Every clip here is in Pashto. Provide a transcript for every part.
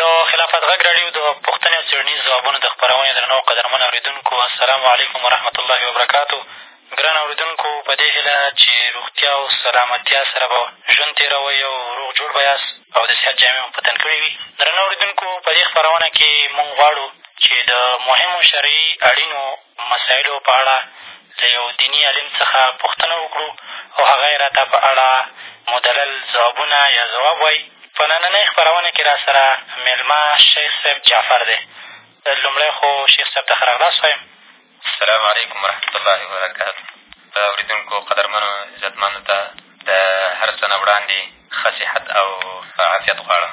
د خلافت غږ راډیو د پوښتنې او څېړنیزو ځوابونو د خپرونې درنو او قدرمنو اورېدونکو السلام علیکم ورحمت الله وبرکاتو ګران اورېدونکو په دې هیله چې روغتیا او سلامتیا سره به ژوند تېروئ او روغ جوړ به یاست او د صحت جامې مو په تن کړې وي درنو اورېدونکو په دې خپرونه کې مونږ غواړو چې د مهمو شرعي اړینو مسایلو په اړه له یو دیني عالم څخه پوښتنه وکړو او هغه یې راته په اړه مدلل ځوابونه یا ځواب وایي په نننۍ خپرونه کې راسره مېلمه شیخ صاحب جعفر دی لومړی خو شیخ صاحب ته ښه راغلاست وایم السلام علیکم ورحمت الله وبرکاتو د اورېدونکو قدرمنو عزتمندو ته د هر څه نه وړاندې ښه صحت او عافیت غواړم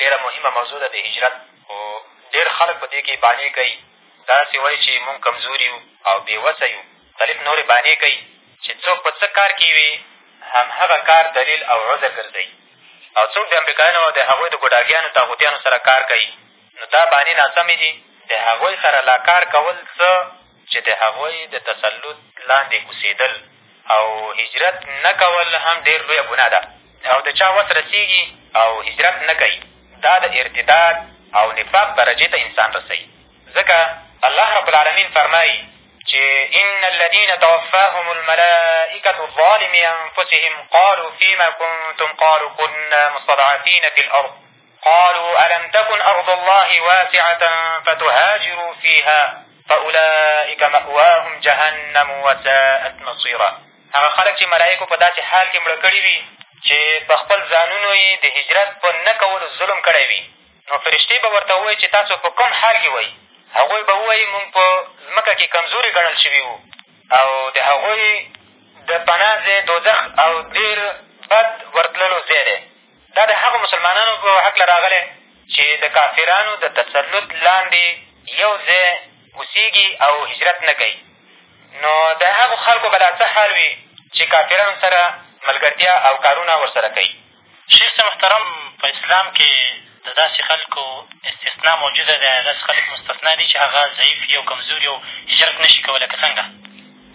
ډېره مهمه موضوع ده د هجرت خو ډېر خلک په دې کښې بانې کوي داسې وایي چې مونږ کمزوري یو او بې وسه یو مختلف نورې بانې کوي چې څوک په څه کار کښې وي همهغه کار دلیل او عذر ګرځوي او څوک د امریکایانو او د هغوی د ګوډاګیانو طاغوتیانو سره کار کوي نو دا بانې ناسمې دي د هغوی سره لا کار کول څه چې د هغوی د تسلط لاندې اوسېدل او هجرت نه کول هم ډېر لویه ګناه ده او د چا وس رسېږي او هجرت نه کوي دا د ارتداد او نفاق درجې ته انسان رسوي ځکه الله رب العالمین فرمایي چې ان الذين توفاهم الملائکة ظالمي انفسهم قالوا فيما كنتم قالوا كنا مستضعفين في الارض قالوا الم تکن ارض الله واسعة فتهاجروا فیها فاولئک مأواهم جهنم وساءت مصیرا هغه خلک چې ملایکو په داسې حال کې مړه کړي وي چې په خپل ځانونو یې د هجرت په نه کولو ظلم کړی وي نو فرشتې به ورته ووایي چې تاسو په کوم حال کې وایي هغوی به ووایي مونږ په ځمکه کې کمزوري ګڼل شوي وو او د هغوی د پناه ځای دوزخ او ډېر بد ورتللو ځای دی دا د هغو مسلمانانو په هکله راغلی چې د کافرانو د تسلط لاندې یو ځای اوسېږي او هجرت نه کوي نو د هغو خلکو به لا څه حال وي چې کافرانو سره ملګرتیا او کارونه ورسره کوي شیخ محترم په اسلام کې د داسې خلکو استثنا موجوده ده داسې خلک مستثنا دي چې هغه ضعیف وي او کمزوري او هجرت نه شي کولی که څنګه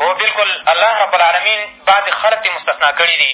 هو بلکل الله رب العالمین بعضې خلک دې مستثنا کړي دي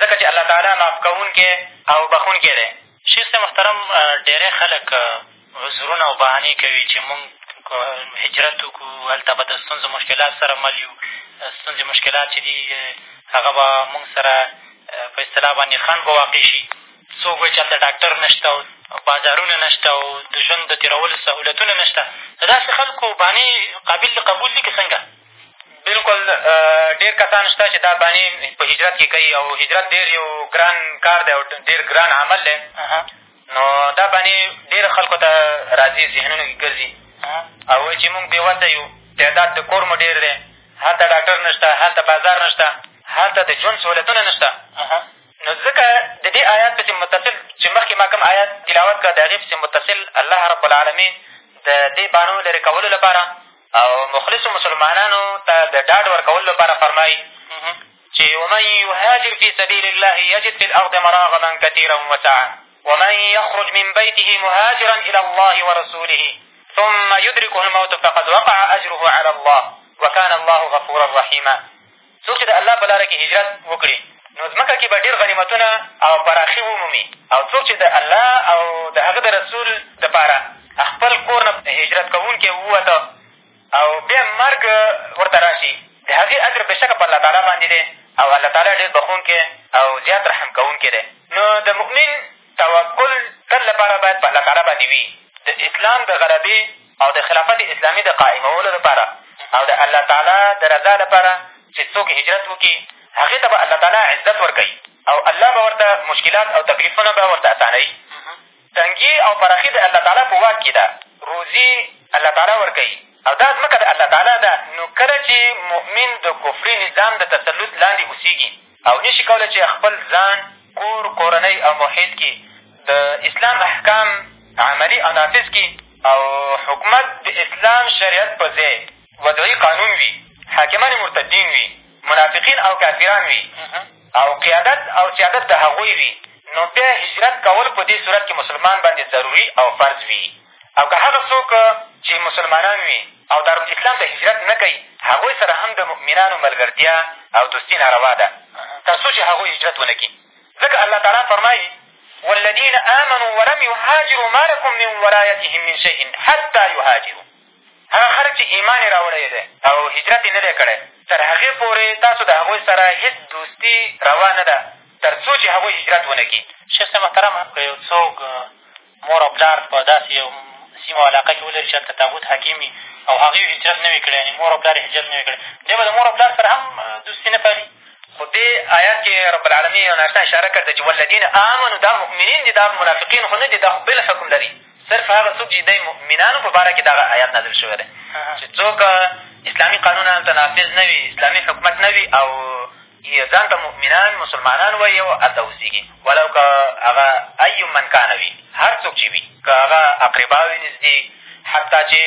ځکه چې الله تعالی معاف کوونکی او بښونکی دی. شیخ صاحب محترم ډېری خلک عذرونه او بهانې کوي چې مونږ هجرت وکړو هلته به د ستونزو مشکلات سره مل یو ستونزې مشکلات چې دي هغه به مونږ سره په اصطلاح باندې خنډ به واقع شي څوک وایي چې هلته ډاکټر نه شته او بازارونه نه شته او د ژوند د تېرولو سهولتونه نه شته د داسې خلکو بهانې قابل د قبول دي که څنګه بلکل ډېر کسان شته چې دا بانې په هجرت کښې کوي او هجرت ډېر یو ګران کار دی او ډېر ګران عمل دی نو دا بانې ډېر خلکو ته راځي ذهنونو کښې ګرځي او وایي چې مونږ بې وسه یو تعداد د کور مو ډېر دی هلته ډاکټر نه شته هلته بازار نه شته هلته د ژوند سهولتونه نه شته نو ځکه د دې آیات پسې متصل چې مخکې ما کوم آیات تلاوت کړه د هغې پسې متصل الله رب العالمین د دې بانو لرې کولو لپاره او مخلصو مسلمانانو ته د ډاډ ورکولو لپاره فرمایي چې ومن یهاجر فی سبیل الله یجد فی الارض مراغما کثیرا وسعا ومن یخرج من بیته مهاجرا الی الله ورسوله ثم یدرکه الموت فقد وقع اجره علی الله وکان الله غفورا رحیما څوک چې د الله په لاره کې هجرت وکړي، نو ځمکه کې به ډېر غنیمتونه او پراخي ومومي او څوک چې د الله او د هغه د رسول دپاره خپل کور نه هجرت کوونکی ووته او بیا مرګ ورته را شي، د هغې اجر بېشکه په الله تعالی باندې دی او الله تعالی ډېر بښونکی او زیات رحم کوونکی دی. نو د مؤمن توکل تل لپاره باید په الله تعالی باندې وي، د اسلام د غلبې او د خلافت اسلامي د قایمولو لپاره او د الله تعالی د رضا لپاره چې څوک هجرت وکړي، هغې ته به الله تعالی عزت ورکوي او الله به ورته مشکلات او تکلیفونه به ورته اسانوي. تنګي او پراخي د الله تعالی په واک کښې ده، روزي الله تعالی ورکوي او دا ځمکه د الله تعالی ده، نو کله چې مؤمن د کفري نظام د تسلط لاندې اوسېږي، او نه شي کولی چې خپل ځان، کور، کورنۍ او محیط کې د اسلام احکام عملي او نافظ کړي او حکومت د اسلام شریعت په ځای وضعي قانون وي، حاکمان یې مرتدین وي، منافقین او کافران وي او قیادت او سیادت د هغوی وي، نو بیا هجرت کول په دې صورت کې مسلمان باندې ضروري او فرض وي. او که هغه څوک چې مسلمانان وي او دارالاسلام ته هجرت نه کوي، هغوی سره هم د مؤمنانو ملګرتیا او دوستي ناروا ده تر څو چې هغوی هجرت ونه کړي ځکه الله تعالی فرمایي والذین آمنوا ولم یهاجروا ما لکم من ولایتهم من شیء حتی یهاجروا هغه خلک چې ایمان یې راوړی دی او هجرت یې نه دی کړی تر هغې پورې تاسو د هغوی سره هېڅ دوستي روا نه ده تر څو چې هغوی هجرت ونه کړي شیخ صاحب محترمه که یو څوک مور او پلار په داسې یو سیمه او علاقه کښې ولري چې هلته طاغوت حاکم وي او هغوی هجرت نه وي کړی یعنې مور او پلار یې هجرت نه وي کړی دی به د مور او پلار سره هم دوستي نه پالي خو دې ایت کښې رب العالمین یو ناشنا اشاره کړې ده چې والذین آمنو دا مؤمنین دي دا منافقین خو نه دي دا خو بل حکم لري صرف هغه څوک چې دی مؤمنانو په باره کښې دغه ایت نازل شوی دی چې څوک اسلامي قانون هلته نافظ نه وي اسلامي حکومت نه وي او یې ځان ته مؤمنان، مسلمانان، وایي او هلته اوسېږي، ولو که هغه اي من کان وي، هر څوک چې وي، که هغه اقربا وي نږدې، حتی چې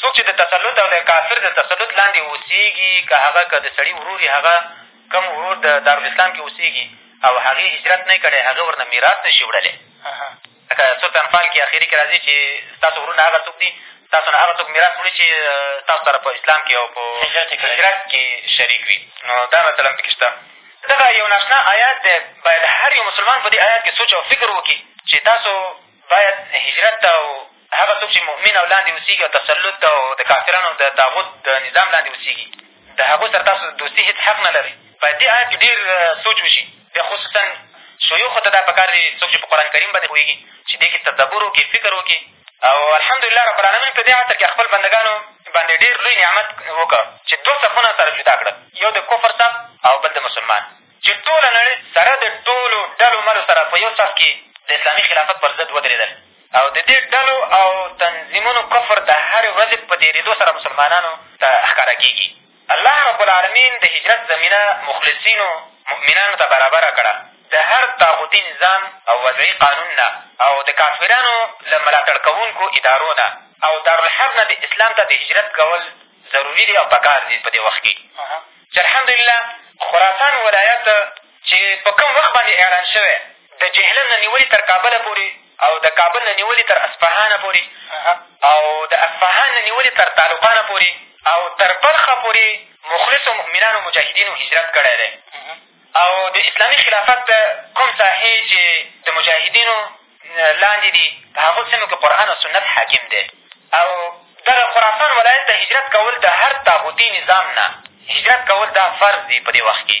څوک چې د تسلط او د کافر د تسلط لاندې اوسېږي، که هغه که د سړي ورور وي، هغه کوم ورور د دارالاسلام کې اوسېږي او هغې هجرت نه وي کړی، هغه ورنه میراث نه شي وړلی. لکه سورت انفال کښې اخري کښې را ځي چې ستاسو وروڼه هغه څوک دي ستاسو نه هغه څوک میراث وړي چې تاسو سره په اسلام کښې او په هجرت کښې شریک وي نو دا مثلا پکې شته دغه یو ناشنا ایات دی باید هر یو مسلمان په دې ایات کښې سوچ او فکر وکړي چې تاسو باید هجرت ته او هغه څوک چې مؤمن او لاندې اوسېږي او تسلط او د کافرانو د طاغوت د نظام لاندې اوسېږي د هغو سره تاسو د دوستي هېڅ حق نه لرئ. په دې اړه دې ډېر سوچ وشي. بیا خصوصا شیوخو ته دا په کار دي څوک چې په قرآن کریم باندې پوهېږي چې دې کښې تدبر وکړي، فکر وکړي او الحمدلله رب العالمین په دې عصر کښې خپل بندګانو باندې ډېر لوی نعمت وکړ چې دوه صفونه سره جدا کړل، یو د کفر صف او بل د مسلمان چې ټوله نړۍ سره د ټولو ډلو ملو سره په یو صف کښې د اسلامي خلافت پر ضد ودرېدل. او د دې ډلو او تنظیمونو کفر د هرې ورځې په تېرېدو سره مسلمانانو ته ښکاره کېږي. الله رب العالمین د هجرت زمینه مخلصینو مؤمنانو ته برابره کړه، د هر طاغوتي نظام او وضعي قانون نه او د کافرانو له ملاتړ کوونکو ادارو نه او دارالحرب نه د اسلام ته د هجرت کول ضروري دي او په کار دي په دې وخت کښې چې الحمدلله خراسان ولایت چې په کوم وخت باندې اعلان شوی د جهلم نه نیولي تر کابله پورې او د کابل نه نیولي تر اصفهانه پورې او د اصفهان نه نیولي تر تعلقانه پورې او تر بلخه پورې مخلصو مؤمنانو مجاهدینو هجرت کړی دی او د اسلامي خلافت کوم ساحې چې د مجاهدینو لاندې دي په هغو سیمو کښې قرآن او سنت حاکم دی او دغه خراسان ولایت ته هجرت کول د هر تاغوتي نظام نه هجرت کول دا فرض دی په دې وخت کښې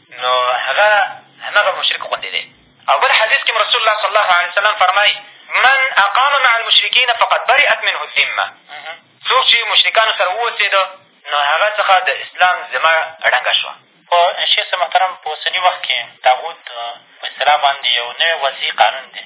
نو هغه همغه مشرک غوندې دی او بل حدیث کښې رسول الله صلی الله علیه وسلم فرمایي من اقام مع المشرکین فقد برئت منه الذمه څوک چې مشرکانو سره ووسېده نو هغه څخه د اسلام ذمه ړنګه شوه خو شیخ صاحب محترم په اوسني وخت کښې تاغوت په اصطلاح باندې یو نوی وضعي قانون دی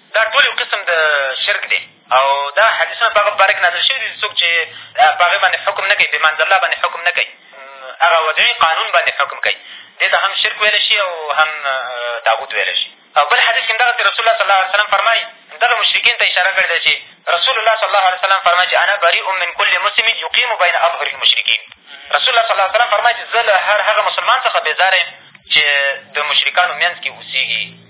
دا ټول یو قسم د شرک دی او دا حدیثونه په هغه باره کښې نازل شوي دي چې څوک چې په هغې باندې حکم نه کوي په امام الله باندې حکم نه کوي هغه وضعي قانون باندې حکم کوي دې ته هم شرک ویلی شي او هم تاغوت ویلی شي او بل حدیث کښې همدغسې رسول الله صلی الله علیه وسلم فرمایي دغه مشرکین ته اشاره کړې ده چې رسول الله صلی الله علیه وسلم فرمایي چې انا بریء من کل مسلم یقیم بین اظهر المشرکین رسول الله صلی الله علیه وسلم فرمایي چې زه له هر هغه مسلمان څخه بېزاره یم چې د مشرکانو منځ کښې اوسېږي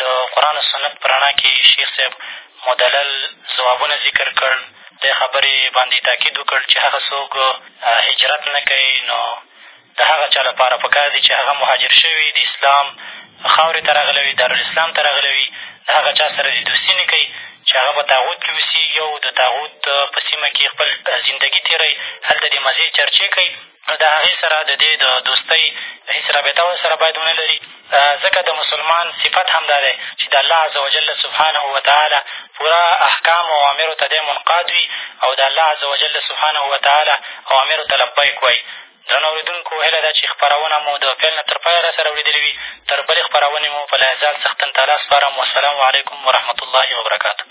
د قرآن او سنت په رڼا کښې شیخ صاحب مدلل ځوابونه ذکر کړ، دې خبرې باندې یې تأکید وکړ چې هغه څوک هجرت نه کوي نو د هغه چا لپاره په کار دي چې هغه مهاجر شوی وي، د اسلام خاورې ته راغلی وي، دارالاسلام ته راغلی وي، د هغه چا سره دې دوستي نه کوي چې هغه په طاغوت کښې اوسېږي او د طاغوت په سیمه کښې خپل زندګي تېروي، هلته دې مزې چرچې کوي. د هغې سره د دې د دوستۍ هېڅ رابطه ورسره باید ونه لري، ځکه د مسلمان صفت همدا دی چې د الله عزوجل سبحانه وتعالی پوره احکامو او اوامرو ته دی منقاد وي او د الله عزوجل سبحانه وتعالی اوامرو ته لبیک وایي. درنو اورېدونکو! هیله ده چې خپرونه مو د پیل نه تر پایه را سره اورېدلې وي. تر بلې خپرونې مو په لایزال څښتن تعالی سپارم. والسلام علیکم ورحمة الله وبرکاته.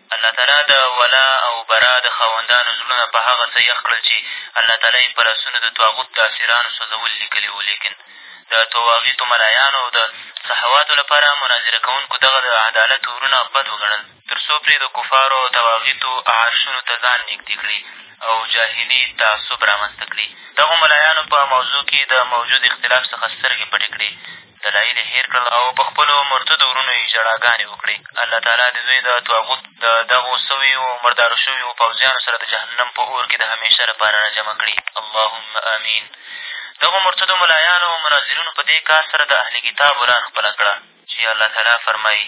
الله تعالی د ولا او برا د خاوندانو زړونه په هغه څه یخ کړل چې الله تعالی یې په لاسونو د طاغوت د اسیرانو سوځول لیکلي وو لیکن د طواغیتو ملایانو او د صحواتو لپاره مناظره کوونکو دغه د عدالت اورونه بد وګڼل تر څو پرې د کفارو او طواغیتو عرشونو ته ځان نږدې کړي او جاهلي تعصب رامنځته کړي دغو ملایانو په موضوع کې د موجود اختلاف څخه سترګې پټې کړې دلایل یې هېر کړل او په خپلو مرتدو وروڼو یې ژړاګانې وکړې. الله تعالی د دوی د طاغوت د دغو سویو او مردارو شویو پوځیانو سره د جهنم په اور کې د همېشه لپاره را جمع کړي. اللهم آمین. دغو مرتدو ملایانو او مناظرینو په دې کار سره د اهل کتابو لار خپله کړه چې الله تعالی فرمایي.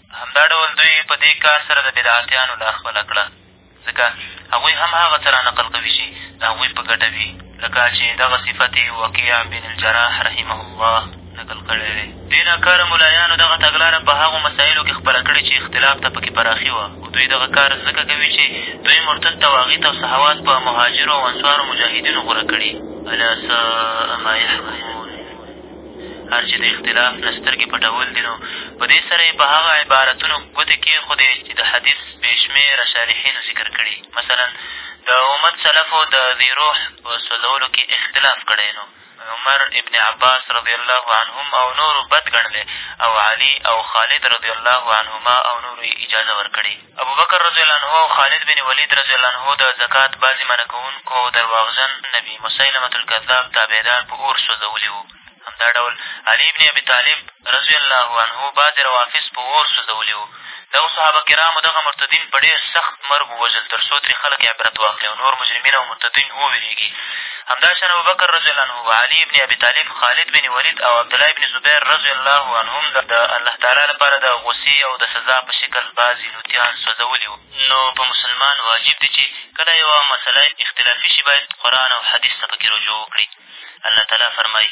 همدا ډول دوی په دې کار سره د بدعتیانو لار خپله کړه، ځکه هغوی هم هغه څه را نقل کوي چې د هغوی په ګټه وي، لکه چې دغه صفت یې وکیع بن الجراح رحمه الله نقل کړی دی. دې ناکاره ملایانو دغه تګلاره په هغو مسایلو کښې خپله کړې چې اختلاف ته پکې پراخي وه، خو دوی دغه کار ځکه کوي چې دوی مرتد طواغیت او صحوات په مهاجرو او انصارو مجاهدینو غوره کړي. الا ساء ما يحکمون. هر چې د اختلاف نه سترګې پټول دي نو په دې سره یې په هغه عبارتونو ګوتې کېښودې چې د حدیث بې شمېره شارحینو ذکر کړي مثلا د امت سلفو د ذي روح په سوځولو کې اختلاف کړی نو عمر ابن عباس رضی الله عنهم او نورو بد ګڼلی او علي او خالد رضی الله عنهما او نورو یې اجازه ورکړې ابوبکر رضی الله عنه او خالد بن ولید رضی الله عنه د زکات بعضې منع کوونکو او درواغجن نبي مسیلمة الکذاب تابعدار په اور سوځولي وو. همدا ډول علي بن ابي طالب رضی الله عنه بعضې روافض په اور سوځولي وو. ده او صحابه کرامو دغه مرتدین په ډېر سخت مرګ ووژل تر څو ترې خلک عبرت واخلي او نور مجرمین او مرتدین ووېرېږي. همداشان ابوبکر رضی الله عنه، علي بن ابي طالب، خالد بن ولید او عبدالله بن زبیر رضی الله عنهم د الله تعالی لپاره د غوسې او د سزا په شکل بعضې لوطیان سوځولي وو. نو په مسلمان واجب دي چې کله یوه مسئله اختلافي شي باید قرآن او حدیث ته په کې رجوع وکړي. الله تعالی فرمایي.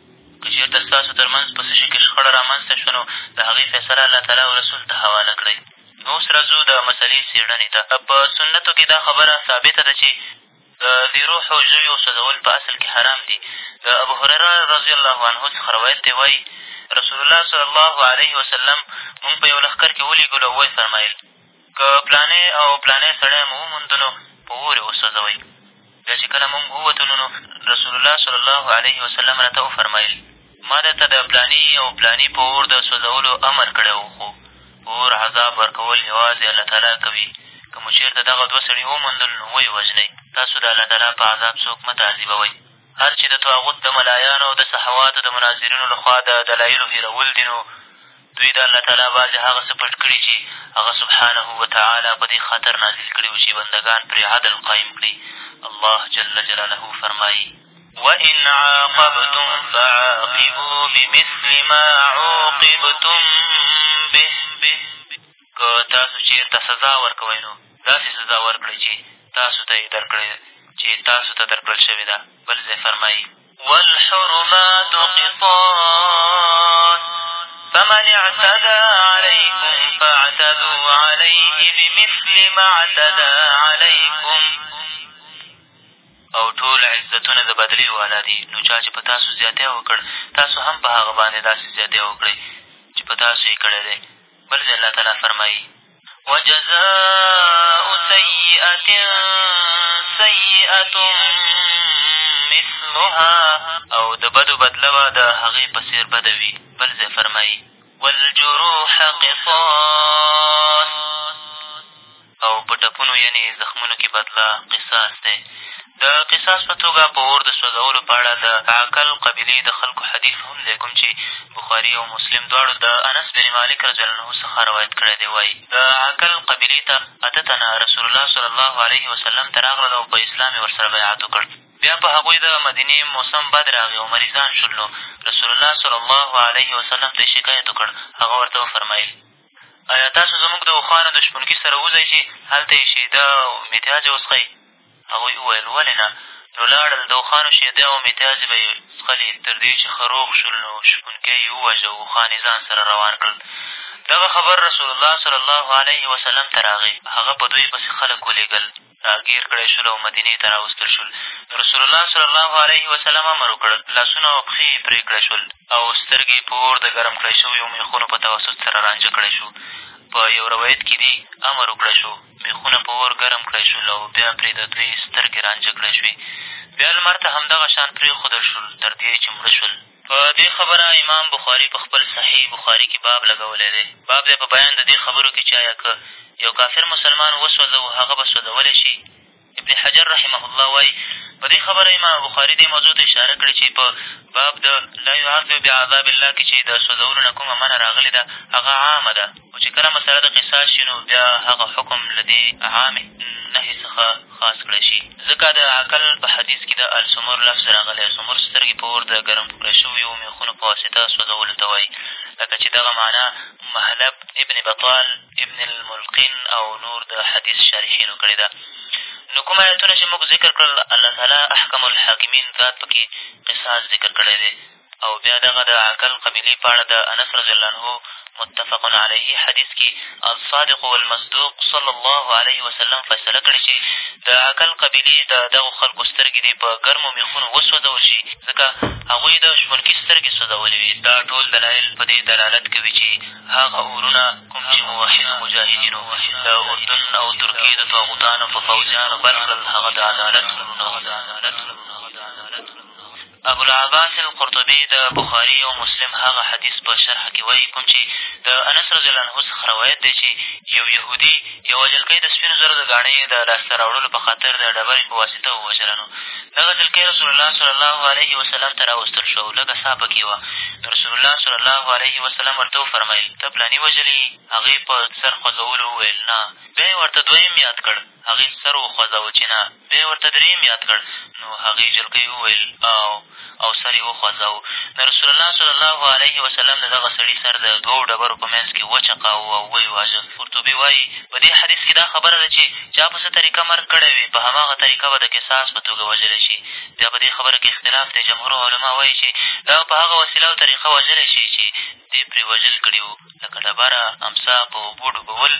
که چېرته ستاسو تر منځ په څه شي کې شخړه را منځ ته شوه، نو د هغې فیصله الله تعالی او رسول ته حواله کړئ. اوس راځو د مسئلې څېړنې ته. په سنتو کې دا خبره ثابته ده چې د بې روحو ژویو سوځول په اصل کې حرام دي. د ابوهریره رضی الله عنه څخه روایت دی وايي، رسول الله صلی الله علیه وسلم مونږ په یو لښکر کې ولېږلو او ویې فرمایل. که پلانی او پلانی سړی مو وموندو نو په اور یې وسوځوئ بیا چې کله مونږ ووتلو نو رسول الله صلی الله علیه وسلم راته وفرمایل ما درته د پلانی او پلانی په اور د سوځولو امر کړی و خو په اور عذاب ورکول یوازې الله تعالی کوي که مو چېرته دغه دوه سړي وموندل نو ویې وژنئ تاسو د الله تعالی په عذاب څوک مه تعذیبوئ هر چې د طاغوت د ملایانو او د شهواتو د مناظرینو له خوا د دلایلو هېرول دي، نو دوی د الله تعالی بعضې هغه څه پټ کړي چې هغه سبحانه و تعالی په دې خاطر نازل کړي وو چې بندګان پرې عدل قایم کړي. الله جل جلاله فرمایي. وَإِنْ عَاقَبْتُمْ فَعَاقِبُوا بِمِثْلِ مَا عُوقِبْتُمْ بِهِ. که تاسو چېرته سزا ورکوئ نو داسې سزا ورکړئ چې تاسو ته یې درکړئ چې تاسو ته درکړل شوې ده بل ځای فرمایي. والحرمات قصاص فمن اعتدی علیکم فاعتدوا علیه بمثل ما اعتدی علیکم او ټول عزتونه د بدلې والا دي نو چا چې په تاسو زیاتی وکړ تاسو هم په هغه باندې داسې زیاتی وکړئ چې په تاسو یې کړی دی بل ځای الله تعالی فرمایي وجزاء سیئة سیئة مثلها او د بدو بدله به د هغې په څېر بده وي بل ځای فرمایي والجروح قصاص او په ټپونو یعنې زخمونو کې بدله قصاص دی. د قصاص په توګه په اور د سوځولو په اړه د عقل قبیلې د خلکو حدیث هم دی کوم چې بخاري او مسلم دواړو د انس بن مالک رضی الله عنه څخه روایت کړی دی وایي د عقل قبیلې ته اته تنه رسول الله صلی الله علیه وسلم ته راغلل او په اسلام یې ورسره بیعت وکړ بیا په هغوی د مدینې موسم بد راغی او مریضان شول نو رسول الله صلی الله علیه وسلم ته یې شکایت وکړ هغه ورته وفرمایل ایا تاسو زموږ د اوښانو د شپونکي سره وځئ چې هلته یې شېده او متیازې وڅښئ؟ هغوی وویل، ولې نه؟ نو لاړل، د اوښانو شېده او متیازې به یې څښلې، تر دې چې ښه روغ شول، نو شپونکی یې وواژه او اوښان یې ځان سره روان کړل. دغه خبر رسول الله صلی الله علیه وسلم ته راغی، هغه په دوی پسې خلک ولېږل. راګېر کړای شول او مدینې ته راوستل شول. رسول الله صلی الله علیه وسلم امر وکړ، لاسونه او پښې یې پرې کړای شول او سترګې یې په اور د ګرم کړای شویو مېخونو په توسط سره رانجه کړای شو. په یو روایت کې دي، امر وکړای شو، مېخونه په اور ګرم کړای شول او بیا پرې د دوی سترګې رانجه کړای شوې. بیا لمر ته همدغه شان پرېښودل شول تر دې چې مړه شول. په دې خبره امام بخاري په خپل صحیح بخاري کي باب لګولی دی، باب دی په بیان د دې خبرو کي چي ایا که یو کافر مسلمان وسوځوو هغه به سوځولی شي؟ ابن حجر رحمه الله وايي، په دې خبره امام بخاري دې موضوع ته اشاره کړې چي په باب د، لا يعذب بعذاب الله، کي چي د سوځولو نه کومه منع راغلې ده هغه عامه ده، خو چي کله مسئله د قصاص شي نو بیا هغه حکم له دې عامې نهي څخه خاص کړی شي، ځکه د عقل په حدیث کي د السمر لفظ راغلی، سمر سترګي په اور د ګرم کړی شویو مېخونو په واسطه سوځولو ته وایي، لکه چي دغه معنی مهلب ابن بطال ابن الملقین او نور د حدیث شارحینو کړې ده نو کوم ایتونه چي موږ ذکر کړل الله تعالی احکم الحاکمین ذات پکي قصاص ذکر کړی دی. او بیا دغه د عکل قبیلې په اړه د انس رضی الله عنه متفق علیه حدیث کي الصادق والمصدوق صلی الله علیه وسلم فیصله کړې چې د عکل قبیلې د دغو خلکو سترګې دې په ګرمو مېخونو وسوځول شي ځکه هغوی د شپونکي سترګې سوځولې وې دا ټول دلایل په دې دلالت کوي چې هغه اورونه کوم چې موحدو مجاهدینو د اردن او ترکیې د طاغوتانو په پوځیانو بل کړل هغه د عدالت اورونه وو ابوالعباس القرطبي د بخاري او مسلم هغه حدیث په شرح کښې وايي کوم چې د انس رضي الله عنه څخه روایت دی چې یو یهودي یوه جلکۍ د سپینو زرو د ګاڼۍ د لاسته راوړلو په خاطر د ډبرې په واسطه ووژله نو دغه جلکۍ رسول الله صلی الله علیه وسلم ته راوستل شوه او لږه سا په کښې وه نو رسول الله صلی الله علیه وسلم ورته وفرمایل ته پلاني وژلې یې هغې په سر خوځولو وویل نه بیا یې ورته دویم یاد کړ هغې سر وخوځاوه چې نه. بیا یې ورته درېیم یاد کړ، نو هغې جلکۍ وویل، آو او سر یې وخوځاوه. د رسول الله صلی الله علیه وسلم د دغه سړي سر د دوو ډبرو په منځ کې وچقاوه او ویې واژه. قرطبي وایي، په دې حدیث کې دا خبره ده چې چا په څه طریقه مرګ کړی وي، په هماغه طریقه به د قصاص په توګه وژلی شي. بیا په دې خبره کې اختلاف دی، جمهور علما وایي چې دا به په هغه وسیله او طریقه وژلی شي چې دې پرې وژل کړي وو. لکه ډبره، امسا، په اوبو ډوبول،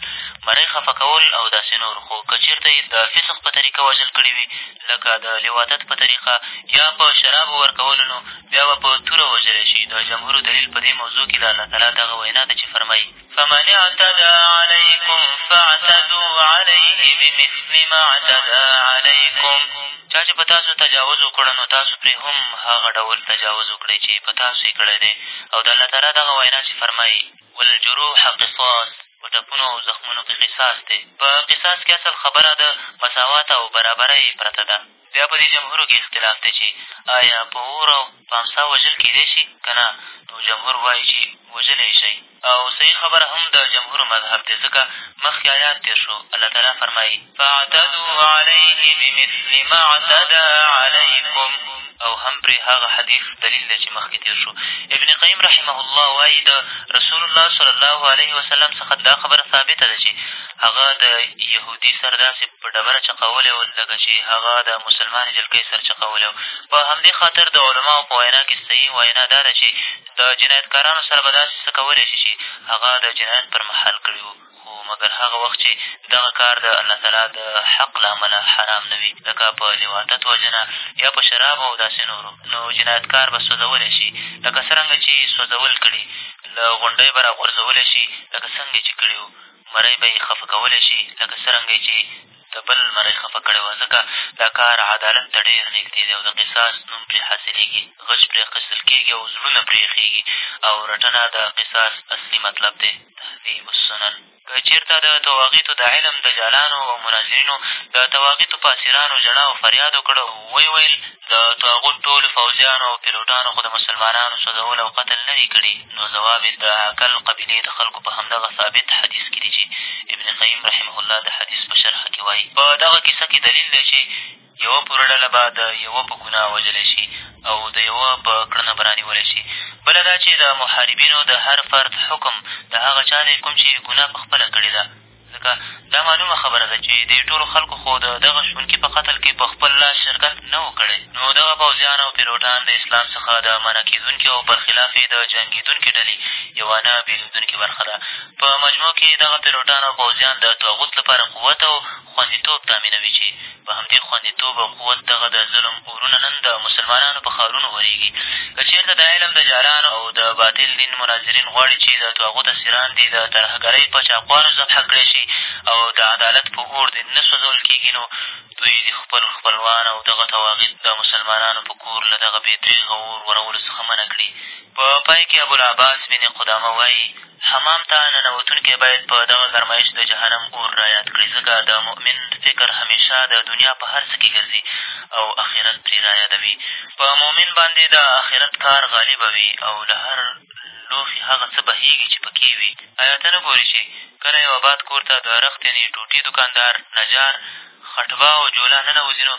مرۍ خفه کول او داسې نور، خو که چېرته یې د فسق په طریقه وژل کړي وي، لکه د لواطت په طریقه یا په شرابو ورکولو، نو بیا به په توره وژل شي، د جمهورو دلیل په دې موضوع کښې د الله تعالی د هغه وینا ده چې فرمایي. فمن اعتدی علیکم فاعتدو علیه بمثل ما اعتدی علیکم، چا چې په تاسو تجاوز وکړ نو تاسو پرې هم هغه ډول تجاوز وکړئ چې په تاسو یې کړی دی، او د الله تعالی دغه وینا چې فرمایي والجروح قصاص په ټپونو او زخمونو کې قصاص دی په قصاص کې اصل خبره د مساوات او برابرۍ پرته ده بیا په دې جمهورو کې اختلاف دی چې آیا په اور او په امسا وژل کېدای شي که نه نو جمهور وایي چې وژلی شئ او صحیح خبره هم د جمهورو مذهب دی ځکه مخکې ایات تېر شو الله تعالی فرمایي فاعتدوا علیه بمثل ما اعتدی علیکم او هم پرې هغه حدیث دلیل دی چې مخکې تېر شو ابن قیم رحمه الله وایي د رسول الله صلی الله علیه وسلم څخه دا خبره ثابته ده چې هغه د یهودي سر داسې په ډبره چقولی و لکه چې هغه د مسلمانې جلکۍ سر چقولی و په همدې خاطر د علماو په وینا کې صحیح وینا دا ده چې د جنایتکارانو سره به داسې څه کولی شي چې هغه د جنایت پر مهال کړي وو خو مګر هغه وخت چې دغه کار د الله تعالی د حق له امله حرام نه وي، لکه په لواطت وژنه یا په شرابو او داسې نورو، نو جنایتکار به سوځولی شي، لکه څرنګه چې یې سوځول کړي، له غونډۍ به را غورځولی شي، لکه څنګه یې چې کړي وو، مرۍ به یې خفه کولی شي، لکه څرنګه یې چې د. د بل مرۍ خفه کړې وه، ځکه دا کار عدالت ته ډېر نږدې دی او د قصاص نوم پرې حاصلېږي، غچ پرې اخیستل کېږي او زړونه پرې یخېږي او رټنه د قصاص اصلي مطلب دی. تهذیب السنن. که چېرته د طواغیتو د علم دجالانو او مناظرینو د طواغیتو په اسیرانو ژړا او فریاد وکړ او ویې ویل، د طاغوت ټولو فوځیانو او پیلوټانو خو د مسلمانانو سوځول او قتل نه دي کړي، نو ځواب یې د هکل قبیلې د خلکو په همدغه ثابت حدیث کي دي چي ابن قیم رحمه الله د حدیث په شرح کي وايي. په دغه کیسه کي دلیل دی چي یوه پوره ډله به د یوه په ګناه وژلی سي او د یوه په کړنه به رانیولی سي، بله دا چي د محاربینو د هر فرد حکم د هغه چا دی کوم چي ګناه په خپله کړې ده، ځکه دا معلومه خبره ده چې دې ټولو خلکو خو د دغه شپونکي په قتل کې په خپل لاس شرکت نه و کړی، نو دغه پوځیان او پیلوټان د اسلام څخه د منع کېدونکې او پر خلاف یې د جنګېدونکې ډلې یوه نه بېلېدونکې برخه ده. په مجموع کې دغه پیلوټان او پوځیان د طاغوت لپاره قوت او خوندیتوب تامینوي چې په همدې خوندیتوب او قوت دغه د ظلم اورونه نن د مسلمانانو په ښارونو ورېږي. که چېرته د علم د جارانو او د باطل دین مناظرین غواړي چې د طاغوت اسیران دې د ترهګرۍ په چاقوانو ذبحه کړای شي او د عدالت په اور دې نه سوځول کېږي نو دوی دې خپل خپلوان او دغه طواغیت د مسلمانانو په کور له دغه بې درېغه اور ورولو څخه منع کړي. په پای کې ابوالعباس بن قدامه وايي. حمام ته ننوتونکی باید په دغه ګرمایش د جهنم اور را یاد کړي، ځکه د مؤمن فکر همېشه د دنیا په هر څه کې ګرځي او اخرت پرې را یادوي. په مؤمن باندې د اخرت کار غالبه وي او له هر لوښي هغه څه بهېږي چې په کې وي. ایا ته نه ګورې چې کله یو اباد کور ته د رخت یعنې ټوټې دوکاندار، نجار، خټبا او جولا ننوځي نو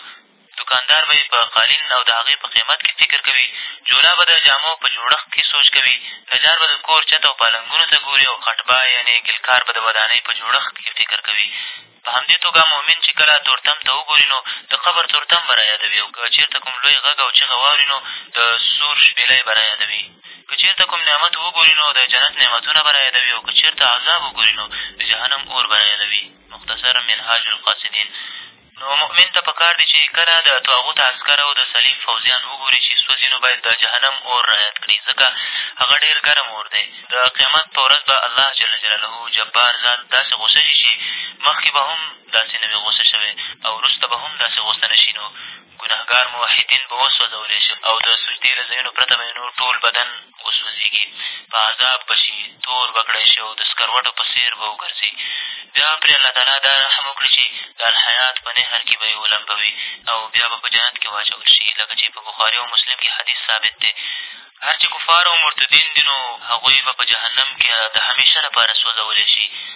دوکاندار به یې په قالین او د هغې په قېمت کې فکر کوي، جولا به د جامو په جوړښت کې سوچ کوي، نجار به د کور چت او پالنګونو ته ګوري او خټبا یعنې ګلکار به د ودانۍ په جوړښت کې فکر کوي. په همدې توګه مؤمن چې کله تورتم ته وګوري نو د قبر تورتم به رایادوي او که چېرته کوم لوی غږ او چغه واوري نو د سور شپېلی به رایادوي. که چېرته کوم نعمت وګوري نو د جنت نعمتونه به رایادوي او که چېرته عذاب وګوري نو د جهنم اور به رایادوي. مختصر منهاج القاصدین. نو مؤمن ته په کار دي چې کله د طاغوت عسکر او د صلیب فوځیان وګوري چې سوځي نو باید د جهنم اور را یاد کړي ځکه هغه ډېر ګرم اور دی. د قیامت په ورځ به الله جل جلاله جبار ذات داسې غوسه شي چې مخکې به هم داسې نه وي غوسه شوی او وروسته به هم داسې غوسه نه شي نو ګنهګار موحدین به وسوځول شي او د سجدې له ځایونو پرته به یې نور ټول بدن وسوځېږي، په عذاب به شي، تور به کړی شي او د سکروټو په څېر به وګرځي. بیا به پرې الله تعالی دا رحم وکړي چې د الحیات په نهر کې به یې ولمبوي او بیا به په جنت کې واچول شي، لکه چې په بخاري او مسلم کې حدیث ثابت دی. هر چې کفار او مرتدین دي، نو هغوی به په جهنم کې د همېشه لپاره سوځول شي.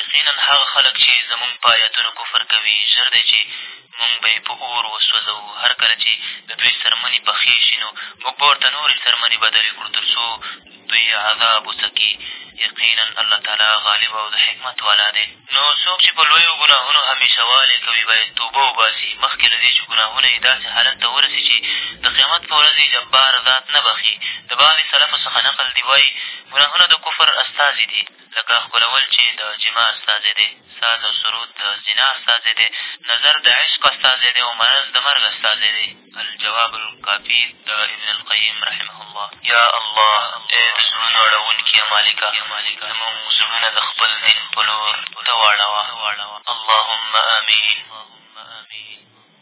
یقینا هغه خلک چې زمونږ په آیاتونو کفر کوي، ژر دی چې مونږ به یې په اور وسوځوو، هر کله چې د دوی څرمنې پخې شي نو موږ به ورته نورې څرمنې بدلې کړو تر څو دوی عذاب وڅکي، یقینا الله تعالی غالب او د حکمت والا دی. نو څوک چې په لویو ګناهونو همېشه والی کوي باید توبه وباسي مخکې له دې چې ګناهونه یې داسې حالت ته ورسي چې د قیامت په ورځ یې جبار ذات نه بخښي، د بعضې سلفو څخه نقل دي وايي، ګناهونه د کفر استازي دي. لکه ښکلول چې د جماع استازی دی، ساز او سرود د زنا استازی دی، نظر د عشق استازی دی او مرض د مرګ استازی دی. الجواب الکافي د ابن القیم رحمه الله. یا الله! ای د زړونو اړوونکیه مالکه! زموږ زړونه د خپل دین په لور ته واړوه. اللهم آمین.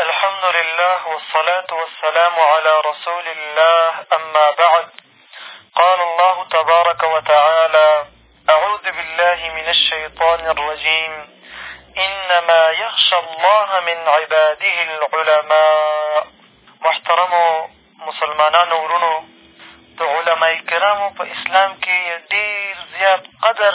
الحمد لله والصلاة والسلام على رسول الله أما بعد قال الله تبارك وتعالى أعوذ بالله من الشيطان الرجيم إنما يخشى الله من عباده العلماء محترمو مسلمان ورونو د علماء کرامو په اسلام کې زياد زیات قدر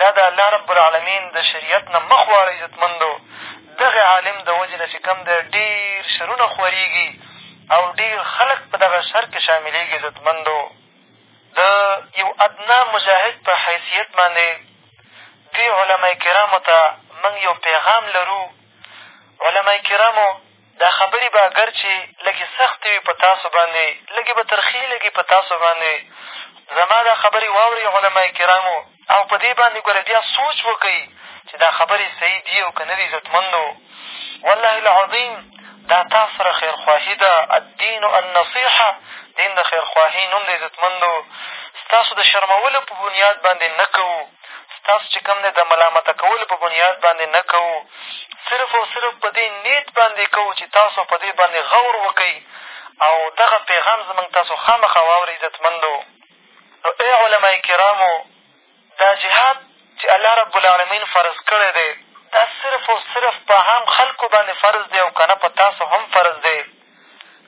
دا د الله رب العلمین د شریعت نه مخ واړه عزتمندو دغه عالم د وجې نه چې کوم دی ډېر شرونه خورېږي او ډېر خلک په دغه شر کښې شاملېږي عزتمندو د یو ادنا مجاهد په حیثیت باندې دې علما کرامو ته موږ یو پیغام لرو علما کرامو دا خبرې به اګر چې لږې سختې وي په تاسو باندې لږې به ترخې لګي په تاسو باندې زما دا خبرې واورئ علما کرامو او په دې باندې ګوره بیا سوچ وکړئ چې دا خبرې صحیح دي او که نه دي عزتمندو والله العظیم دا تا سره خیرخواهي ده الدین النصیحه دین د خیرخواهي نوم دی عزتمندو ستاسو د شرمولو په بنیاد باندې نه کوو ستاسو چې کوم دی د ملامته کولو په بنیاد باندې نه کوو صرف او صرف په دې نیت باندې کوو چې تاسو په دې باندې غور وکړئ او دغه پیغام زمونږ تاسو خامخا واورئ عزتمندو نو ای علما کرامو دا جهاد چې الله رب العالمین فرض کړی دی دا صرف او صرف په هم خلکو باندې فرض دی او که نه په تاسو هم فرض دی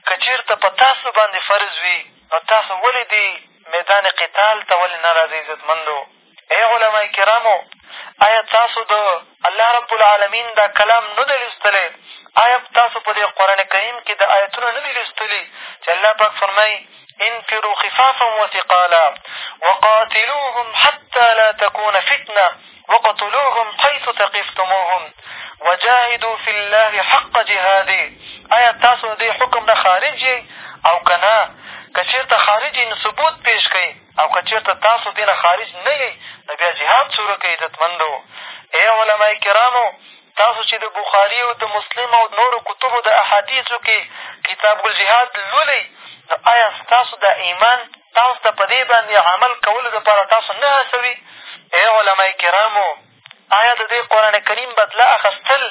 که چېرته په تاسو باندې فرض وي نو تاسو ولې دې میدان قتال ته ولې نه راځئ عزتمندو ای علماء کرامو ایا تاسو د الله رب العالمین دا کلام نه دی لوستلی ایا تاسو په دې قرآن کریم کښې دا ایتونه نه دي لوستلي چې الله پاک فرمایي انفروا خفافا وثقالا وقاتلوهم حتی لا تکون فتنه وقتلوهم حیث ثقفتموهم وجاهدوا فی الله حق جهاده ایا تاسو د دې حکم نه خارج یئ او که نه که چېرته خارج یئ نو ثبوت پېښ کړئ او که چېرته تاسو دې نه خارج نه یئ نو بیا جهاد شروع کړئ عزتمندو ای علما کرامو تاسو چې د بخاري او د مسلم او نورو کتبو د احادیثو کې کتاب الجهاد لولئ نو ایا ستاسو دا ایمان تاسو ته په دې باندې عمل کولو لپاره تاسو نه هڅوي ای علمای کرامو ایا د دې قرآن کریم بدله اخیستل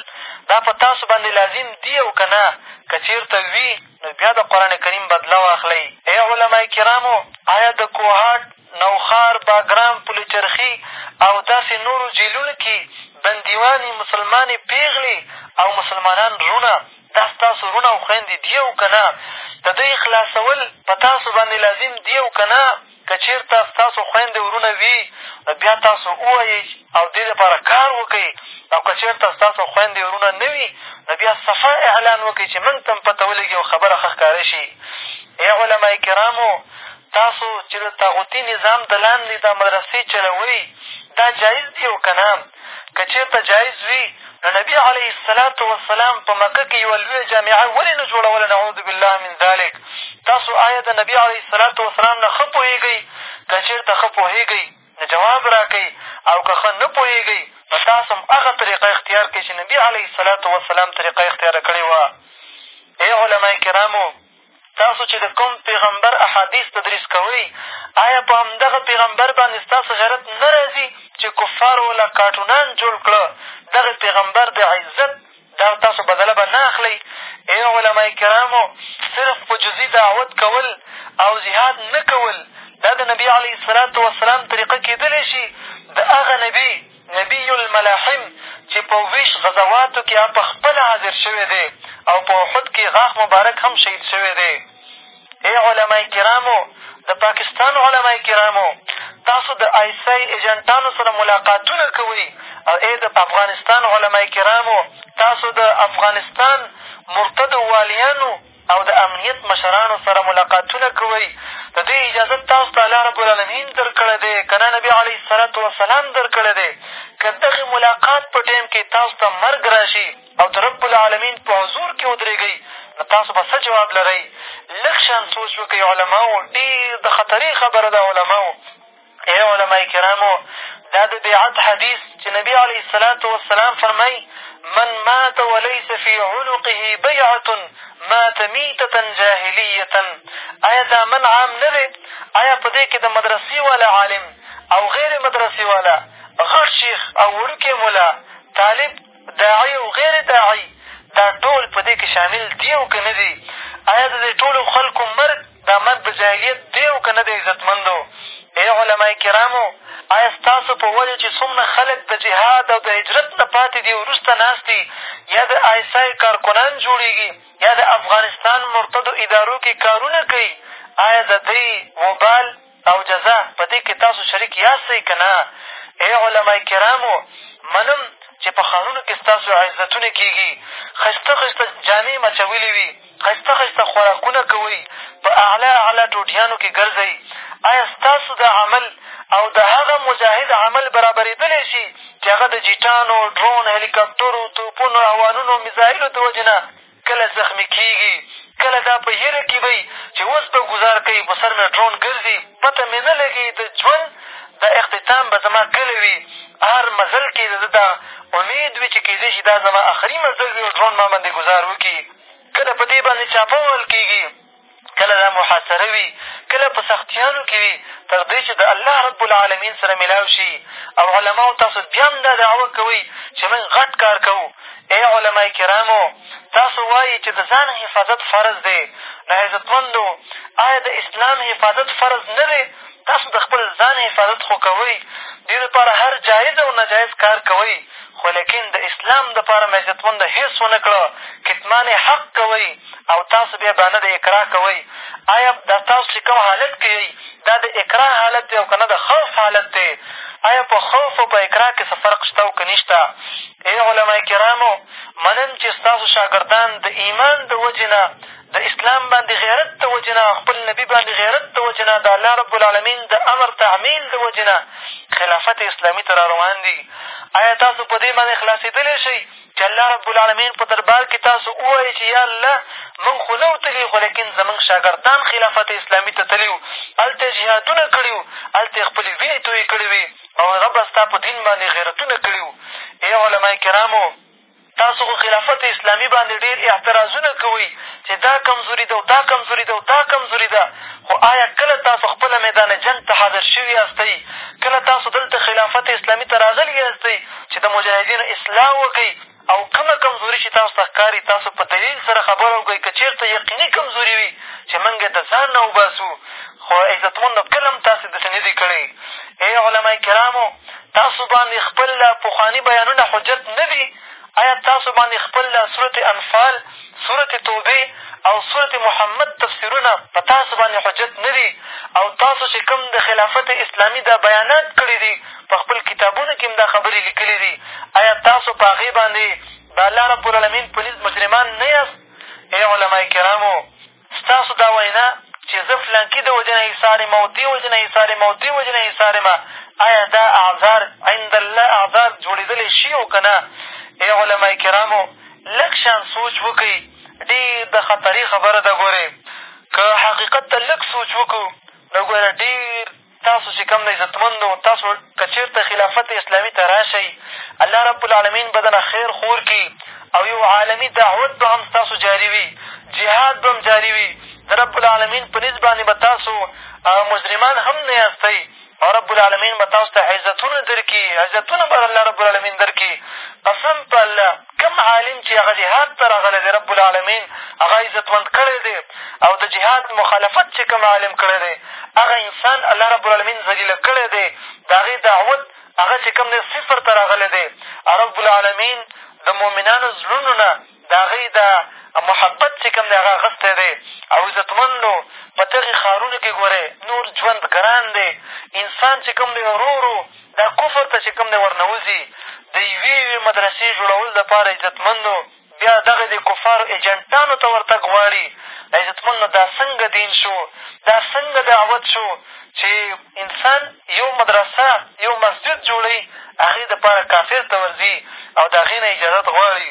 دا په تاسو باندې لازم دي او که نه که چېرته وي نو بیا د قرآن کریم بدله واخلئ ای علما کرامو آیا د کوهاټ نوښار باګرام پلچرخي او داسې نورو جیلونو کې بندیوانې مسلمانې پېغلې او مسلمانان وروڼه دا ستاسو وروڼه او خویندې دي او که نه؟ د دوی خلاصول په تاسو باندې لازم دي او که نه؟ که چېرته ستاسو خویندې وروڼه وي نو بیا تاسو ووایئ او دې لپاره کار وکړئ او که چېرته ستاسو خویندې وروڼه نه وي نو بیا صفا اعلان وکړئ چې موږ ته هم پته ولګي او خبره ښه ښکاره شي ای علما کرامو تاسو چې د طاغوتي نظام د لاندې دا مدرسې چلوئ دا جایز دي او که نه که چېرته جایز وي نو نبي علیه الصلات وسلام په مکه کې یوه لویه جامعه ولې نه جوړوله نعوذ بالله من ذلک تاسو آیا د نبي علیه الصلات وسلام نه ښه پوهېږئ که چېرته ښه پوهېږئ نو جواب را کوئ او که ښه نه پوهېږئ نو تاسو هم هغه طریقه اختیار کړئ چې نبي علیه الصلات وسلام طریقه اختیاره کړې وه ای علما کرامو تاسو چې د کوم پېغمبر احادیث تدریس کوئ، ایا په همدغه پېغمبر باندې ستاسو غیرت نه راځي چې کفارو له کاټونان جوړ کړه، دغه پېغمبر د عزت دا تاسو بدله به نه اخلئ؟ ای علما کرامو! صرف په جزي دعوت کول او جهاد نه کول دا د نبي علیه السلام طریقه کېدلی شي؟ د هغه نبي نبي الملاحم چې په ویش غزواتو کې هغه په خپله حاضر شوی دی او په احد کې غاښ مبارک هم شهید شوی دی ای علما کرامو د پاکستان علما کرامو تاسو د آیسای ایجنټانو سره ملاقاتونه کوئ او ای د افغانستان علما کرامو تاسو د افغانستان مرتدو والیانو او د امنیت مشرانو سره ملاقاتونه کوئ، د دې اجازت تاسو ته الله رب العلمین در کړی دی، که نه نبي علیه الصلوة والسلام در کړی دی، که د دغه ملاقات په ټایم کې تاسو ته مرګ را شي او د رب العلمین په حضور کې ودرېږئ، نو تاسو به څه جواب لرئ؟ لږ شان سوچ وکړئ علماوو، ډېر د خطرې خبره ده علماوو! ای علمای کرامو! دا د بیعت حدیث چې نبي علیه الصلوة والسلام فرمایي من مات ولیس فی عنقه بیعة مات میتة جاهلیة ایا دا من عام نه دی؟ ایا په دې کښې د مدرسې والا عالم او غیر مدرسې والا، غټ شیخ او وړوکی ملا، طالب داعي او غیر داعي دا ټول په دې کښې شامل دي او که نه دي؟ ایا د دې ټولو خلکو مرګ دا مرګ د جاهلیت دی او که نه دی عزتمندو ای علما کرامو ایا ستاسو په وجه چې څومره خلک د جهاد او د هجرت نه پاتې دي وروسته ناست دي یا د آیسای کارکنان جوړېږي یا د افغانستان مرتدو ادارو کې کارونه کوي ایا د دوی وبال او جزا په دې کښې تاسو شریک یاستئ که نه؟ ای علماء کرامو! منم چې په ښارونو کښې ستاسو عزتونه کېږي، ښايسته ښايسته جامې مچولې وي، ښايسته ښايسته خوراکونه کوئ، په اعلی اعلی ټوټيانو کښې ګرځئ، ایا ستاسو دا عمل او د هغه مجاهد عمل برابرېدلی شي چې هغه د جیټانو، ډرون، هیلیکاپټرو، توپونو، اوانونو، میزایلو د وجې نه کله زخمي کېږي، کله دا په یېره کې وي چې اوس به ګوزار کوي، په سر مې ډرون ګرځي، پته مې نه لګي د ژوند دا اختتام به زما کله وي، په هر مزل کې د ده دا امېد وي چې کېدای شي دا زما اخري مزل وي او ډرون ما باندې ګوزار وکړي، کله په دې باندې چاپه وهل کېږي. کله دا محاصره وي کله په سختیانو کښې وي تر دې چې د الله رب العالمین سره ملاو شي او علماو تاسو بیا هم دا دعوه کوئ چې موږ غټ کار کوو ای علما کرامو تاسو وایي چې د ځان حفاظت فرض دی نو عزتمندو آیا د اسلام حفاظت فرض نه دی تاسو د خپل ځان حفاظت خو کوئ دې دپاره هر جایز او ناجایز کار کوئ خو لیکن د اسلام دپاره مې عزتمند هېڅ ونه کړه کتمان حق کوئ او تاسو بیا بانه د اکراه کوئ، ایا دا تاسو چې کوم حالت کښې یئ دا د اکراه حالت دی او که نه د خوف حالت دی؟ ایا په خوف او په اکراه کښې څه فرق شته او که نشته؟ ای علماء کرامو! منم چې ستاسو شاګردان د ایمان د وجې نه، د اسلام باندې غیرت د وجې نه، خپل نبي باندې غیرت د وجې نه، د الله رب العالمین د امر تعمیل د وجې نه خلافت اسلامي ته را روان دي، ایا تاسو په دې باندې خلاصېدلی شئ چې الله رب العلمين په دربار کښې تاسو ووايئ چې يا الله موږ خو نه وو تللي خو ليکن زموږ شاګردان خلافت اسلامي ته تللي وو هلته يې جهادونه کړي وو هلته يې خپلې وينې تويې کړې وې او ربه ستا په دين باندې غيرتونه کړي وو ای علما کرامو تاسو خو خلافت اسلامي باندې ډېر اعتراضونه کوئ چې دا کمزوري ده او دا کمزوري ده او دا کمزوري ده خو آیا کله تاسو خپله میدان جنګ ته حاضر شوي یاستئ کله تاسو دلته خلافت اسلامي ته راغلي یاستئ چې د مجاهدینو اصلاح وکړئ او کومه کمزوري چې تاسو ته ښکاري تاسو په دلیل سره خبره وکړئ که چېرته یقیني کمزوري وي چې موږ یې د ځان نه وباسو خو عزتمند کله هم تاسې داسې نه دي کړی ای علما کرامو تاسو باندې خپل پخواني بیانونه حجت نه دي آیا تاسو باندې خپل صورت انفال صورت توبې او صورت محمد تفسیرونه په تاسو باندې حجت نه دي او تاسو چې کوم د خلافت اسلامي دا بیانات کړي دي په خپل کتابونو کښې هم دا خبرې لیکلې دي ایا تاسو په هغې باندې د الله رب العلمین په نزد مجرمان نه یاست ای علماء کرامو ستاسو دا وینا چې زه فلانکي د وجې نه ایسار یم او دې وجې نه ایسار یم او دې وجې نه ایسار یم ایا دا اعذار عند الله اعذار جوړېدلی شي او که نه ای علماء کرامو لږ شان سوچ وکړئ ډېر د خطرې خبره ده ګورې که حقیقت ته لږ سوچ وکړو نو ګوره ډېر تاسو چې کوم عزتمند او تاسو که چېرته خلافت اسلامي ته راشئ الله رب العالمین به دنه خیر خور کړي او یو عالمي دعوت به هم ستاسو جاري وي جهاد به هم جاري وي د رب العالمین په نس باندې به تاسو مجرمان هم نه یاستئ او رب العالمین به تاسو ته عزتونه در کړي عزتونه به الله رب العالمین در کړي قسم په الله کوم عالم چې هغه جهاد ته راغلی دی، رب العلمين هغه عزتمند کړی دی او د جهاد مخالفت چې کوم عالم کړی دی، هغه انسان الله رب العلمين ذلیله کړی دی، د هغې دعوت هغه چې کوم دی صفر ته راغلی دی او رب العلمين د مؤمنانو زړونو نه د هغوی د محبت چې کوم دی هغه اخیستی دی او عزتمند و په دغې ښارونو کښې ګورئ نور ژوند ګران دی انسان چې کوم دی ورو ورو دا کفر ته چې کوم دی ورننوځي، د یوې یوې مدرسې جوړولو لپاره عزتمندو بیا دغه دې کفارو اېجنټانو ته ورتګ غواړي، عزتمندو دا څنګه دین شو، دا څنګه دعوت شو چې انسان یو مدرسه یو مسجد جوړوي، هغې لپاره کافر ته ورځي او د هغې نه اجازت غواړي.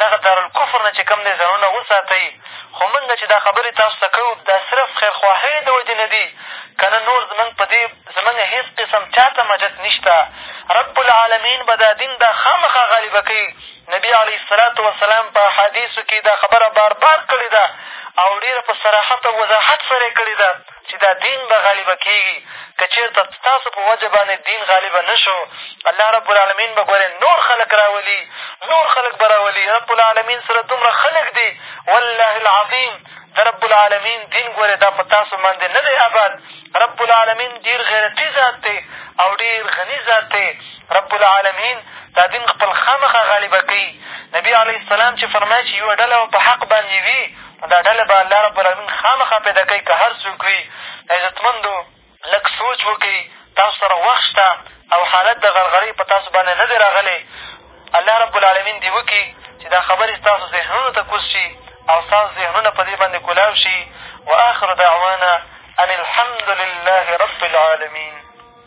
دغه دارالکفر نه چې کوم دی ځانونه وساتئ، خو مونږ چې دا خبرې تاسو ته کوو دا صرف خیرخواهۍ د وجې نه دي، که نه نور زمونږ په دې زمونږ هېڅ قسم چا ته مجت نشته، رب العالمین به دا دین دا خامخا غالبه کوي، نبي علیه الصلوة والسلام په احادیثو کې دا خبره بار بار کړې ده او ډېره په صراحت او وضاحت سره یې کړې ده. چې دا دین به غالبه کېږي که چېرته ستاسو په وجه باندې دین غالبه نه شو الله رب العالمین به ګورې نور خلک راولي نور خلک به راولي رب العالمین سره دومره خلک دي والله العظیم د رب العالمین دین ګورې دا په تاسو باندې نه دی ابد رب العالمین ډېر غیرتي ذات دی او ډېر غني ذات دی رب العالمین دا دین خپل خامخا غالبه کوي نبي علیه السلام چې فرمایي چې یوه ډله په حق باندې وي دا ډله به الله رب العلمين خامخا پيدا کوي که هر څوک وي عزتمندو لږ سوچ وکړئ تاسو سره وخت شته او حالت د غرغړې په تاسو باندې نه دی راغلی الله رب العالمین دې وکړي چې دا خبرې ستاسو ذهنونو ته کوز شي او ستاسو ذهنونه په دې باندې کولاو شي واخر دعوانا ان الحمد لله رب العالمین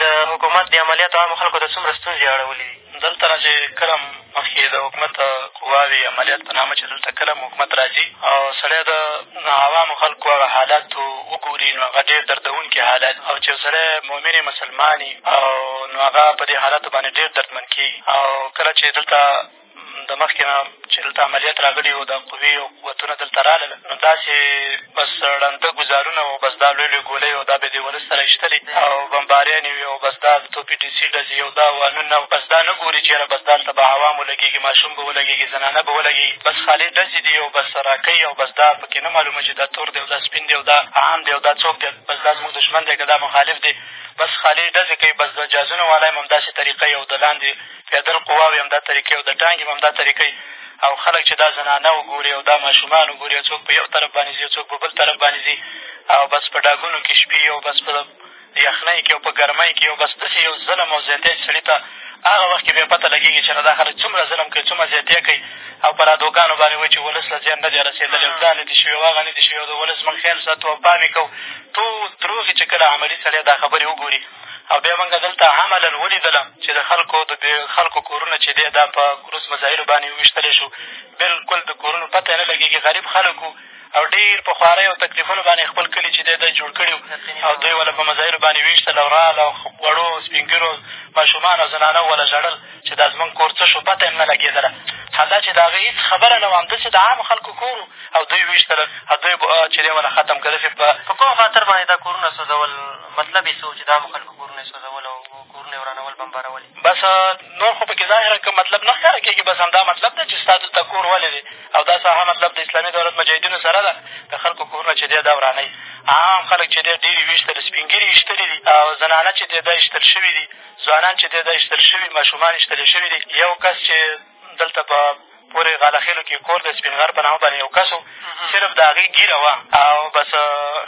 د حکومت دې عملیاتو عامو خلکو ته څومره ستونزې اړولي دي؟ دلته نه چې کله مخکې د حکومت قواوې عملیات په نامه چې دلته کله هم حکومت را ځي او سړی د عوامو خلکو هغه حالات وګوري نو هغه ډېر دردوونکي حالات او چې یو سړی مؤمن مسلمان او نو هغه په دې حالاتو باندې ډېر دردمن کېږي او کله چې دلته د مخکې نه چې دلته عملیات راغلي وو، دا قوې او قوتونه دلته راغلل، نو داسې بس ړانده ګوزارونه وو، بس دا لویې لویې ګولۍ او دا به یې دې ولس سره ایشتلې او بمباریانې وې او بس دا د توپ ډي سي ډزې او دا وانونه او بس دا نه ګوري چې یاره بس دا هلته به عوام ولګېږي، ماشوم به ولګېږي، زنانه به ولګېږي، بس خالې ډزې دي او بس راکۍ او بس دا په کې نه معلومه چې دا تور دی او دا سپین دی او دا عام دی او دا څوک دی، بس دا زموږ دښمن دی که دا مخالف دی، بس خالې ډزې کوي، بس د جازونو والا هم همداسې طریقه یې او د لاندې پیادل قواوې همدا طریقې او د ټانګ هم همدا طریقې او خلک چې دا زنانه وګوري او دا ماشومان وګوري او څوک په یو طرف باندې ځي او څوک په بل طرف باندې ځي او بس په ډاګونو کښې شپي او بس په یخنۍ کښې او په ګرمۍ کښې او بس داسې یو ظلم او زیاتی چې سړي ته هغه وخت کښې بیا پته لګېږي چې نه دا خلک څومره ظلم کوي څومره زیاتی کوي او په رادوګانو باندې وایي چې ولس له زیان نه دی رسېدلی او دا نه دي شوي او هغه نه دي شوي او د ولس مونږ خیال ساتو او پام یې کوو ټول دروغ چې کله عملي سړی دا خبرې وګوري او بیا مونږ دلته عملاً ولیدله چې د خلکو د بې خلکو کورونه چې دی دا په کروز مزایلو باندې وویشتلی شو، بلکل د کورونو پته یې نه لګېږي، غریب خلک وو او ډېر په خواریو او تکلیفونو باندې یې خپل کلي چې دی دی جوړ کړي وو او دوی وله په مزایلو باندې ویشتل او رال او غوړو او سپین ږیرو او ماشومانو او زنانو وله ژړل. چې دا زموږ کور څه شو پته هم نه لګېدله همدا چې د هغه هېڅ خبره نه وه همداسې د عامو خلکو کور و او دوی ویشتل او دوی چې دی ولا ختم کړه داسې په په کوم خاطر باندې دا کورونه سوځول مطلب یې څه چې د عامو خلکو کورونه یې سوځول او کورونه یې ورانول بمبارول بس نور خو پکې ظاهره که مطلب نه ښکاره کېږي بس همدا مطلب ده چې ستا دلته کور ولې دی او دا ساحه مطلب د اسلامي دولت مجاهدینو سره ده د خلکو کورونه چې دی دا ورانوي عام خلک چې دی ډېر یې ویشتل سپین ږیري یې ویشتلي دي او زنانه چې دی دا ویشتل شوي دي ځوانان چې دلته اېشتل شوي، ماشومان اېشتل شوي دي، یو کس چې دلته په پورې غاله خېلو کښې کور د سپین غر په نامه باندې یو کس و، صرف د هغې ږیره وه او بس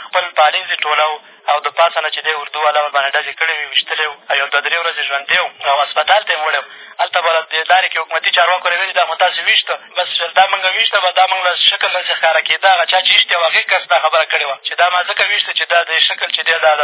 خپل پالېز یې ټوله و او د پاسه نه چې دی اردو والا ورباندې ډزې کړې وې، ویشتلی و او یو دوه درې ورځې ژوندی و او اسپتال ته یې هم وړی و، هلته به د لارې کښې حکومتي چارواکو له وېلې دا خو تاسې ویشته، بس دا مونږ ویشته به دا مونږ له شکل نه داسې ښکاره کېده، هغه چا چې اېشتې وو هغې کس دا خبره کړې وه چې دا ما ځکه ویشته چې دا د شکل چې دی دا د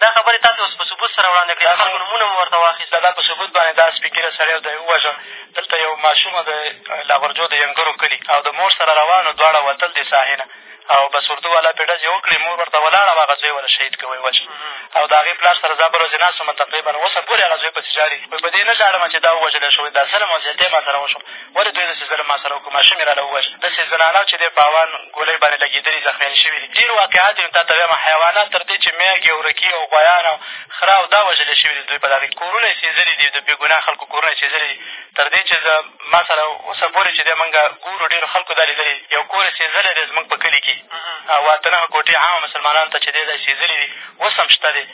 دا خبرې تاسې اوس په ثبوت سره وړاندې کړې، د خلکو نومونه مو ورته واخیستل. دا په ثبوت باندې دا سپین ږیری سړی دی ووژل. دلته یو ماشوم و، د لاغرجو د ینګرو کلي او د مور سره روان و، دواړه وتل دې ساحې نه او بس اردو والا پرې ډزې وکړې، مور ورته ولاړه وه، هغه زوی ورله شهید کړ، ویې وژل او د هغې پلار سره زه بله ورځ ناست وم، تقریبا اوسه پورې هغه زوی پسې ژاړي، وایي په دې نه ژاړم چې دا ووژل شو، دا ظلم او زیاتی ما سره وشو. ولې دوی داسې ظلم ما سره وکړو ماشوم یې راله ووژه داسې زنانه چې دی په اوان ګولۍ باندې لګېدلي زخمیانې شوي دي ډېر واقعات یې تا ته وایم حیوانات تر دې چې مېږې او رکي او غویان او خره او دا وژل شوي دي دوی په دغې کورونه یې سېځلي دي د بې ګناه خلکو کورونه یې سېځلي دي تر دې چې زه ما سره اوسه پورې چې دی مونږ ګورو ډېرو خلکو دا لیدلي یو کور یې سېځلی دی زمونږ په کلي کښې او اته نهه کوټې عامه مسلمانانو ته چې دی دا یې سېځلي دي اوس هم شته دی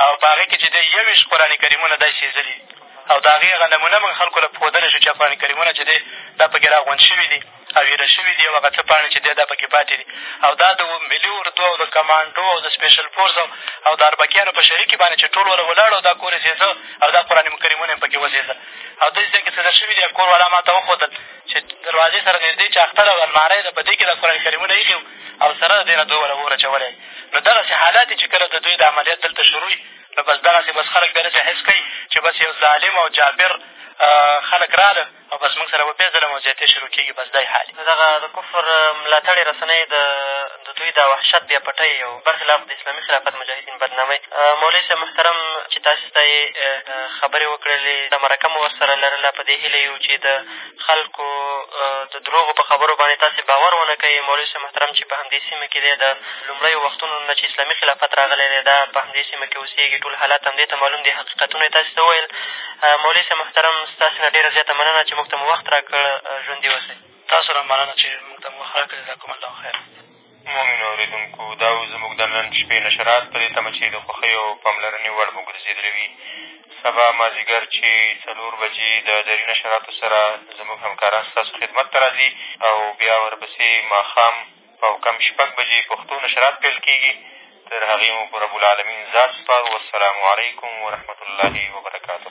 او په هغې کښې چې دی یوویشت قرآن کریمونه دا یې سېځلي دي او د هغې هغه نمونه موږ خلکو له ښودلی شو چې افغانکریمونه چې دی دا په کې را غونډ شوي دي او ایره شوي دي او هغه څه پاڼې چې دی دا په کې پاتې دي او دا د ملي اردو او د کمانډو او د سپېشل فورس او او د اربکیانو په شریکې باندې چې ټول وله ولاړ او دا کور یې زېزه او دا قرآن مکریمونه یې په کې وزېزه او داسې ځای کې څه شوي دي کور والا ما ته وښودل چې دروازې سره نږدې چې اختر او الماره یې ده په دې کې دا قرآن کریمونه ایښي او سره د دې نه دوی وله اور اچولی نو دغسې حالات چې کله د دوی د عملیات دلته شروع وي نو بس دغسې بس خلک بیا داسې حس کوي چې بس یو ظالم او جابر خلک راغله او بس موږ سره به بیا ظلم او زیاتې شروع کېږي بس دی حال نو دغه د کفر ملاتړې رسنۍ د د دوی دا وحشت بیا پټۍ او برخلاف د اسلامي خلافت مجاهدین بدناموي مولوي صاحب محترم چې تاسې ته یې خبرې وکړلې دا مرکه مو ورسره لرله په دې هیله یو چې د خلکو د دروغو په خبرو باندې تاسې باور ونه کړئ، مولوي صاحب محترم چې په همدې سیمه کې دی، د لومړیو وختونو نه چې اسلامي خلافت راغلی دی، دا په همدې سیمه کې اوسېږي، ټول حالات همدې ته معلوم دي، حقیقتونه یې تاسې ته وویل. مولوي صاحب محترم ستاسې نه ډېره زیاته مننه چې موږ ته مو وخت راکړ، ژوندي اوسئ. تاسو نه مننه چې موږ ته مو وخت راکړ، جزاکم الله خیرا. مومنو اورېدونکو! دا و زموږ د نن شپې نشرات په دې تمه چې د خوښۍ او پاملرنې وړ مو ګرځېدلي وي. سبا مازدیګر چې څلور بجې د دري نشراتو سره زموږ همکاران ستاسو خدمت ته را ځي او بیا ورپسې ماښام او کم شپږ بجې پښتو نشرات پیل کېږي، تر هغې مو په رب العلمین ذات سپارو والسلام علیکم ورحمة الله وبرکاته.